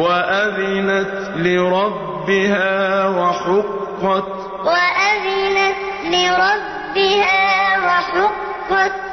وَأَذِنَتْ لِرَبِّهَا وَحُقَّتْ وَأَذِنَتْ لِرَبِّهَا وَحُقَّتْ